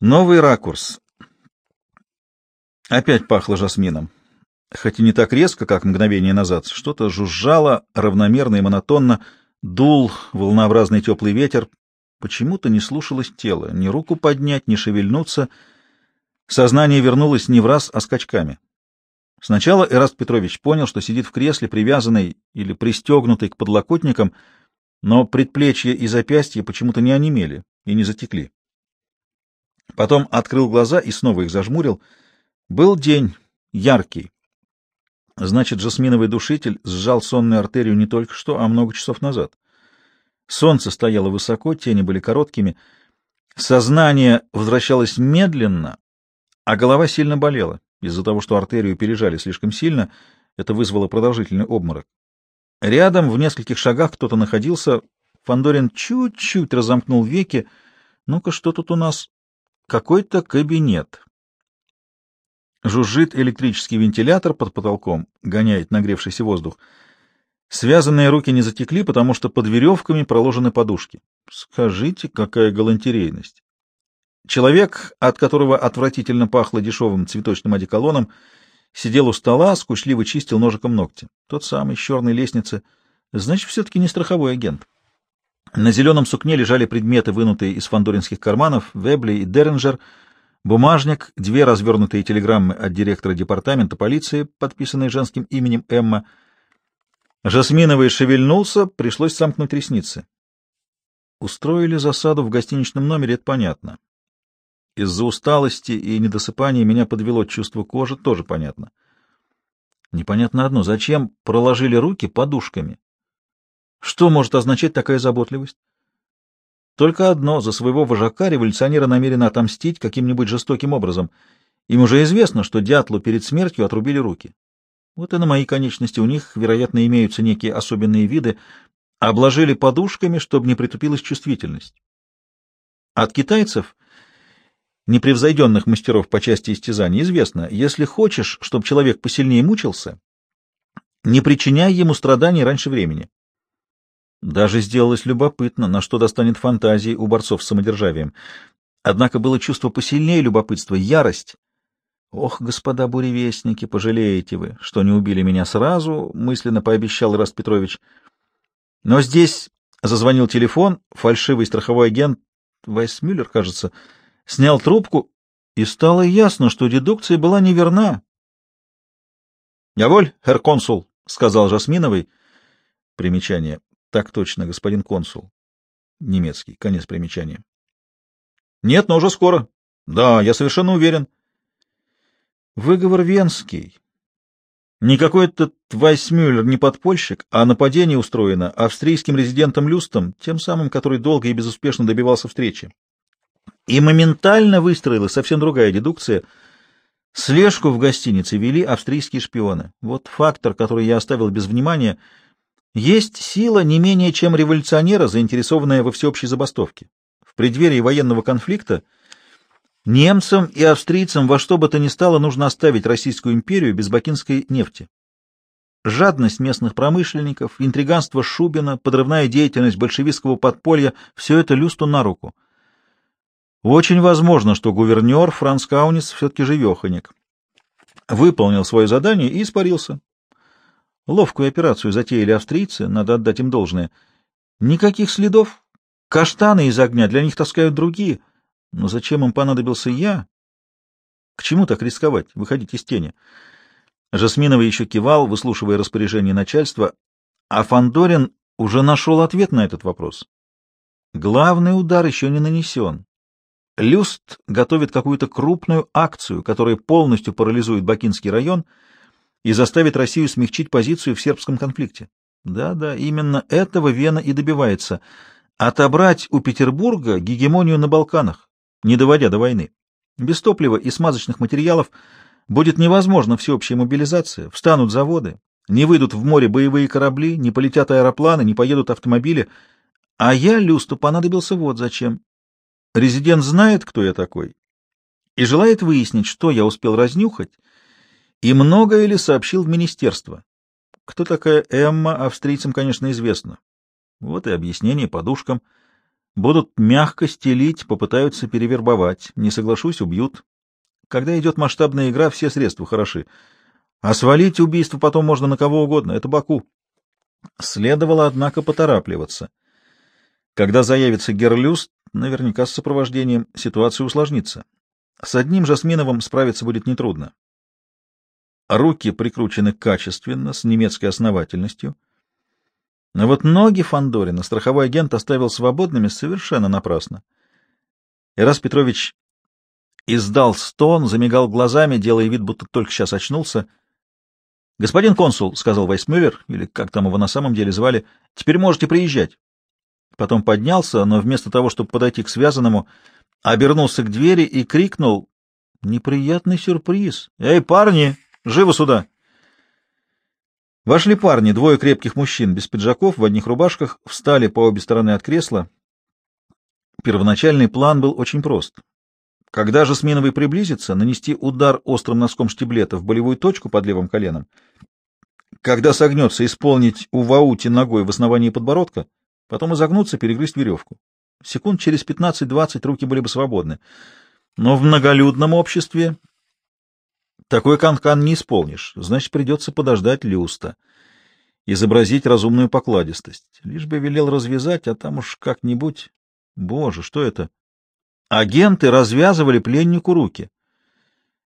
Новый ракурс. Опять пахло жасмином. Хоть и не так резко, как мгновение назад, что-то жужжало равномерно и монотонно, дул волнообразный теплый ветер. Почему-то не слушалось тело, ни руку поднять, ни шевельнуться. Сознание вернулось не в раз, а скачками. Сначала Эраст Петрович понял, что сидит в кресле, привязанный или пристегнутый к подлокотникам, но предплечья и запястья почему-то не онемели и не затекли. Потом открыл глаза и снова их зажмурил. Был день, яркий. Значит, жасминовый душитель сжал сонную артерию не только что, а много часов назад. Солнце стояло высоко, тени были короткими. Сознание возвращалось медленно, а голова сильно болела. Из-за того, что артерию пережали слишком сильно, это вызвало продолжительный обморок. Рядом, в нескольких шагах, кто-то находился. Фандорин чуть-чуть разомкнул веки. Ну-ка, что тут у нас? Какой-то кабинет. Жужжит электрический вентилятор под потолком, гоняет нагревшийся воздух. Связанные руки не затекли, потому что под веревками проложены подушки. Скажите, какая галантерейность! Человек, от которого отвратительно пахло дешевым цветочным одеколоном, сидел у стола, скучливо чистил ножиком ногти. Тот самый, с черной лестницы. Значит, все-таки не страховой агент. На зеленом сукне лежали предметы, вынутые из фандоринских карманов, Вебли и Деренджер, бумажник, две развернутые телеграммы от директора департамента полиции, подписанные женским именем Эмма. Жасминовый шевельнулся, пришлось сомкнуть ресницы. Устроили засаду в гостиничном номере, это понятно. Из-за усталости и недосыпания меня подвело чувство кожи, тоже понятно. Непонятно одно, зачем проложили руки подушками? Что может означать такая заботливость? Только одно — за своего вожака революционеры намерены отомстить каким-нибудь жестоким образом. Им уже известно, что дятлу перед смертью отрубили руки. Вот и на моей конечности у них, вероятно, имеются некие особенные виды, обложили подушками, чтобы не притупилась чувствительность. От китайцев, непревзойденных мастеров по части истязаний, известно, если хочешь, чтобы человек посильнее мучился, не причиняй ему страданий раньше времени. Даже сделалось любопытно, на что достанет фантазии у борцов с самодержавием. Однако было чувство посильнее любопытства, ярость. «Ох, господа буревестники, пожалеете вы, что не убили меня сразу», — мысленно пообещал Ираст Петрович. Но здесь зазвонил телефон, фальшивый страховой агент, Вайсмюллер, кажется, снял трубку, и стало ясно, что дедукция была неверна. «Я воль, herr консул», — сказал Жасминовый. Примечание. Так точно, господин консул. Немецкий. Конец примечания. Нет, но уже скоро. Да, я совершенно уверен. Выговор венский. Никакой этот Вайсмюллер не подпольщик, а нападение устроено австрийским резидентом Люстом, тем самым, который долго и безуспешно добивался встречи. И моментально выстроилась совсем другая дедукция. Слежку в гостинице вели австрийские шпионы. Вот фактор, который я оставил без внимания — есть сила не менее чем революционера, заинтересованная во всеобщей забастовке. В преддверии военного конфликта немцам и австрийцам во что бы то ни стало нужно оставить Российскую империю без бакинской нефти. Жадность местных промышленников, интриганство Шубина, подрывная деятельность большевистского подполья — все это Люсту на руку. Очень возможно, что гувернер Франц Кауниц все-таки живеханик. Выполнил свое задание и испарился. Ловкую операцию затеяли австрийцы, надо отдать им должное. Никаких следов. Каштаны из огня для них таскают другие. Но зачем им понадобился я? К чему так рисковать, выходить из тени? Жасминова еще кивал, выслушивая распоряжение начальства, а Фандорин уже нашел ответ на этот вопрос. Главный удар еще не нанесен. Люст готовит какую-то крупную акцию, которая полностью парализует Бакинский район — и заставит Россию смягчить позицию в сербском конфликте. Да-да, именно этого Вена и добивается — отобрать у Петербурга гегемонию на Балканах, не доводя до войны. Без топлива и смазочных материалов будет невозможна всеобщая мобилизация, встанут заводы, не выйдут в море боевые корабли, не полетят аэропланы, не поедут автомобили. А я, Люсту, понадобился вот зачем. Резидент знает, кто я такой, и желает выяснить, что я успел разнюхать, и многое ли сообщил в министерство. Кто такая Эмма, австрийцам, конечно, известно. Вот и объяснение подушкам. Будут мягко стелить, попытаются перевербовать. Не соглашусь, убьют. Когда идет масштабная игра, все средства хороши. А свалить убийство потом можно на кого угодно. Это Баку. Следовало, однако, поторапливаться. Когда заявится Герлюст, наверняка с сопровождением, ситуация усложнится. С одним Жасминовым справиться будет нетрудно. Руки прикручены качественно, с немецкой основательностью. Но вот ноги Фандорина страховой агент оставил свободными совершенно напрасно. Ирас Петрович издал стон, замигал глазами, делая вид, будто только сейчас очнулся. — Господин консул, — сказал Вайсмюллер, или как там его на самом деле звали, — теперь можете приезжать. Потом поднялся, но вместо того, чтобы подойти к связанному, обернулся к двери и крикнул «Неприятный сюрприз! Эй, парни, живо сюда!» Вошли парни, двое крепких мужчин, без пиджаков, в одних рубашках, встали по обе стороны от кресла. Первоначальный план был очень прост. Когда же Сминовый приблизится, нанести удар острым носком штиблета в болевую точку под левым коленом. Когда согнется, исполнить у Ваути ногой в основании подбородка, потом изогнуться, перегрызть веревку. Секунд через 15-20 руки были бы свободны. Но в многолюдном обществе такой канкан не исполнишь, значит, придется подождать люста, изобразить разумную покладистость. Лишь бы велел развязать, а там уж как-нибудь... Боже, что это? Агенты развязывали пленнику руки.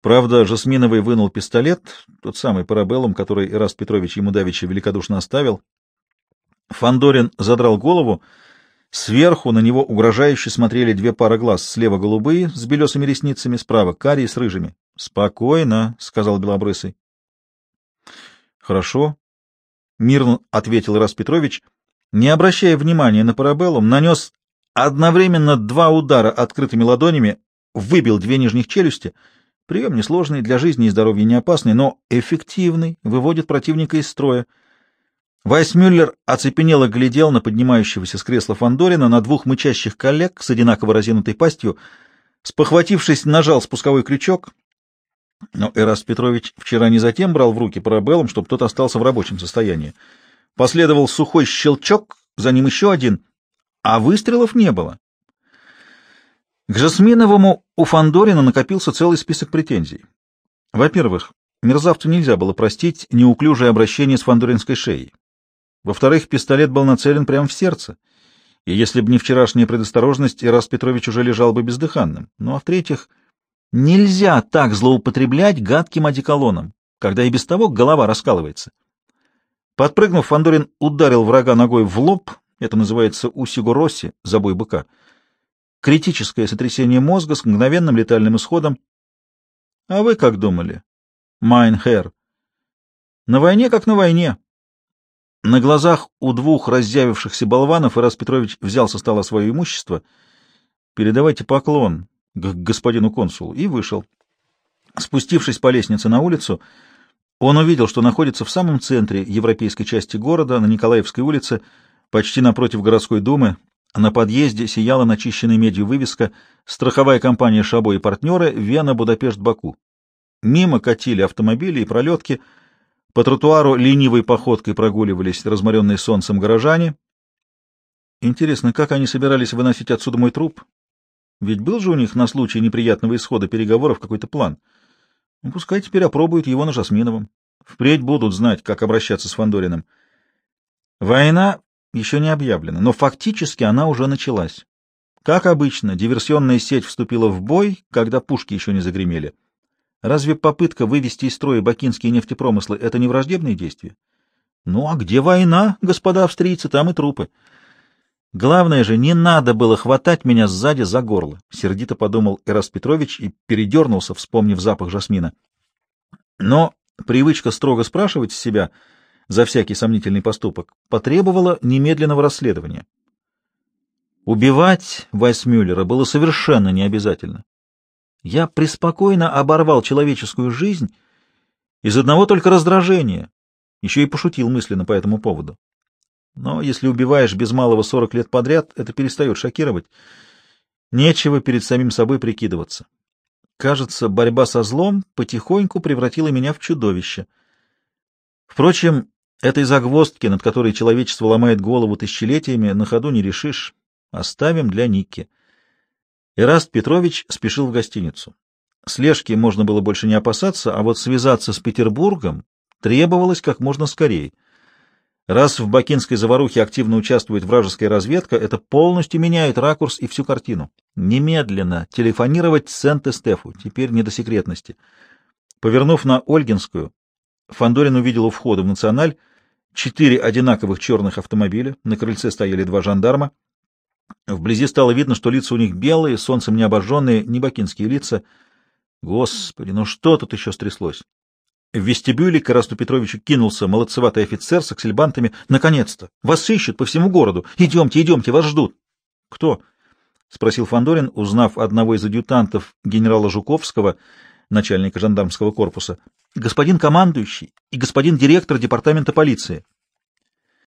Правда, Жасминовый вынул пистолет, тот самый парабеллум, который Ираст Петрович ему давеча великодушно оставил. Фандорин задрал голову, Сверху на него угрожающе смотрели две пары глаз, слева голубые, с белесыми ресницами, справа карие с рыжими. — Спокойно, — сказал Белобрысый. — Хорошо, — мирно ответил Ирас Петрович, не обращая внимания на парабеллум, нанес одновременно два удара открытыми ладонями, выбил две нижних челюсти. Прием несложный, для жизни и здоровья не опасный, но эффективный, выводит противника из строя. Вайсмюллер оцепенело глядел на поднимающегося с кресла Фандорина на двух мычащих коллег с одинаково разинутой пастью. Спохватившись, нажал спусковой крючок. Но Эраст Петрович вчера не затем брал в руки парабеллум, чтобы тот остался в рабочем состоянии. Последовал сухой щелчок, за ним еще один, а выстрелов не было. К Жасминовому у Фандорина накопился целый список претензий. Во-первых, мерзавцу нельзя было простить неуклюжее обращение с фандоринской шеей. Во-вторых, пистолет был нацелен прямо в сердце, и если бы не вчерашняя предосторожность, Ирас Петрович уже лежал бы бездыханным. Ну а в-третьих, нельзя так злоупотреблять гадким одеколоном, когда и без того голова раскалывается. Подпрыгнув, Фандорин ударил врага ногой в лоб, это называется усигуроси, забой быка. Критическое сотрясение мозга с мгновенным летальным исходом. А вы как думали? Mein Herr. На войне как на войне. На глазах у двух раззявившихся болванов Эраст Петрович взял со стола свое имущество. «Передавайте поклон к господину консулу» и вышел. Спустившись по лестнице на улицу, он увидел, что находится в самом центре европейской части города, на Николаевской улице, почти напротив городской думы. На подъезде сияла начищенной медью вывеска «Страховая компания «Шабо» и партнеры. Вена, Будапешт, Баку». Мимо катили автомобили и пролетки — по тротуару ленивой походкой прогуливались разморенные солнцем горожане. Интересно, как они собирались выносить отсюда мой труп? Ведь был же у них на случай неприятного исхода переговоров какой-то план. Ну, пускай теперь опробуют его на Жасминовом. Впредь будут знать, как обращаться с Фандориным. Война еще не объявлена, но фактически она уже началась. Как обычно, диверсионная сеть вступила в бой, когда пушки еще не загремели. Разве попытка вывести из строя бакинские нефтепромыслы — это не враждебные действия? Ну а где война, господа австрийцы, там и трупы. Главное же, не надо было хватать меня сзади за горло, — сердито подумал Эраст Петрович и передернулся, вспомнив запах жасмина. Но привычка строго спрашивать себя за всякий сомнительный поступок потребовала немедленного расследования. Убивать Вайсмюллера было совершенно необязательно. Я преспокойно оборвал человеческую жизнь из одного только раздражения, еще и пошутил мысленно по этому поводу. Но если убиваешь без малого сорок лет подряд, это перестает шокировать. Нечего перед самим собой прикидываться. Кажется, борьба со злом потихоньку превратила меня в чудовище. Впрочем, этой загвоздки, над которой человечество ломает голову тысячелетиями, на ходу не решишь. Оставим для Никки. Эраст Петрович спешил в гостиницу. Слежки можно было больше не опасаться, а вот связаться с Петербургом требовалось как можно скорее. Раз в бакинской заварухе активно участвует вражеская разведка, это полностью меняет ракурс и всю картину. Немедленно телефонировать Сент-Эстефу, теперь не до секретности. Повернув на Ольгинскую, Фандорин увидел у входа в «Националь» четыре одинаковых черных автомобиля, на крыльце стояли два жандарма. Вблизи стало видно, что лица у них белые, солнцем не обожженные, не бакинские лица. Господи, ну что тут еще стряслось? В вестибюле к Ирасту Петровичу кинулся молодцеватый офицер с аксельбантами. «Наконец-то! Вас ищут по всему городу! Идемте, идемте, вас ждут!» «Кто?» — спросил Фандорин, узнав одного из адъютантов генерала Жуковского, начальника жандармского корпуса. «Господин командующий и господин директор департамента полиции».